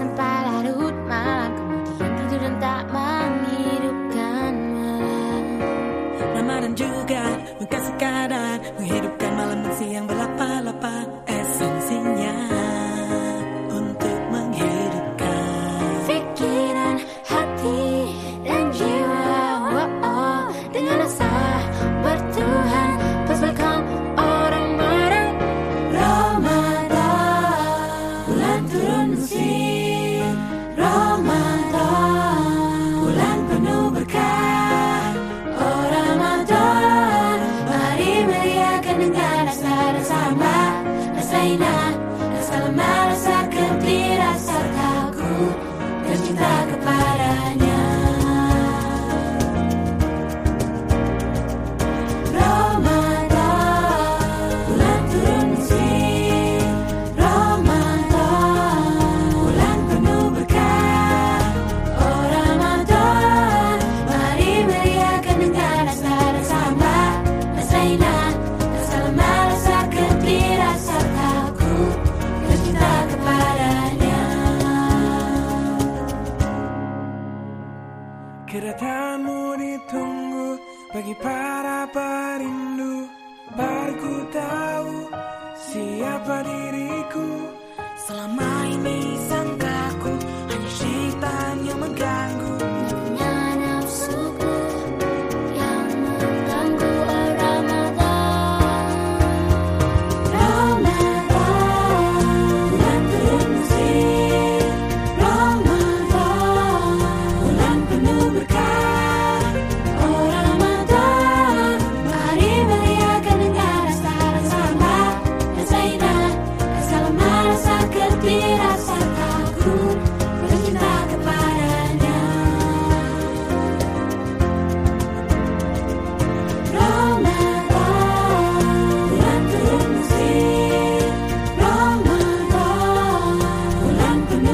sempat larut malam Kemudian tidur dan tak menghidupkanmu Ramadan juga bukan sekadar Menghidupkan malam dan siang berlalu. China. Kedatanganmu ditunggu bagi para perindu. Baru tahu siapa diriku. Selama ini sangka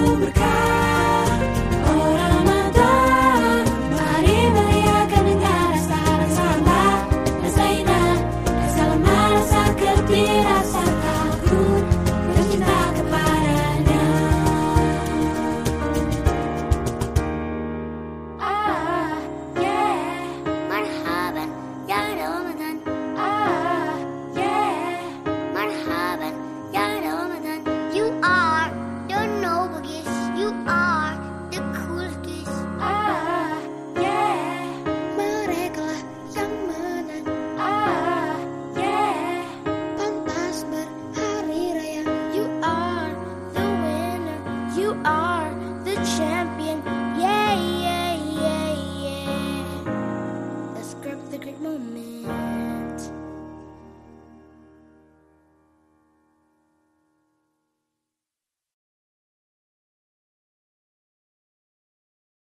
Comunicar.